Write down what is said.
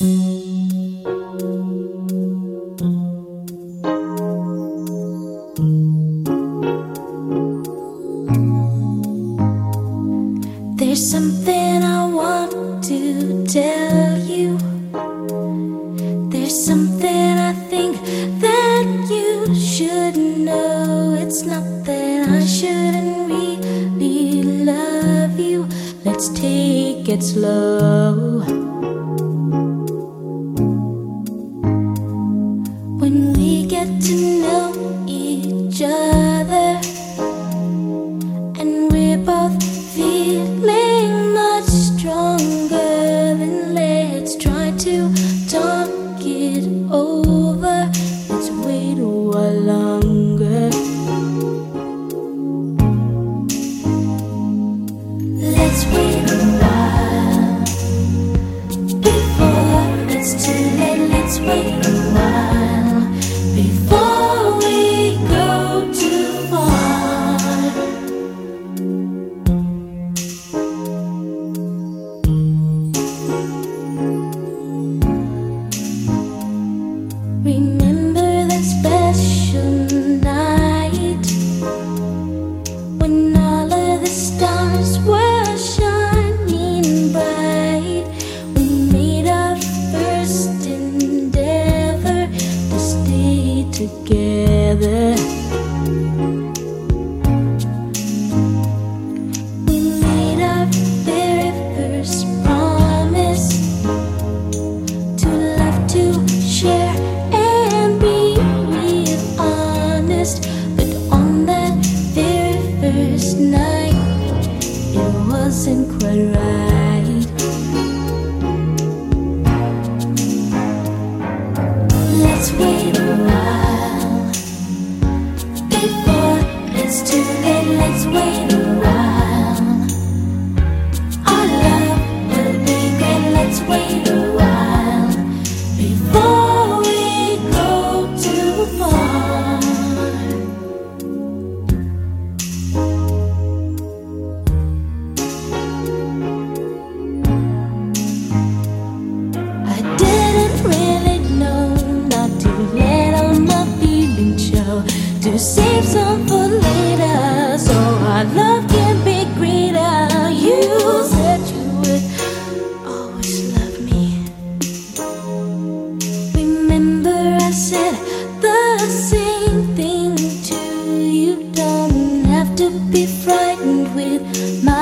There's something I want to tell you. There's something I think that you should know. It's not that I shouldn't really love you. Let's take it slow. this night it wasn't quite right. Let's wait a while. with my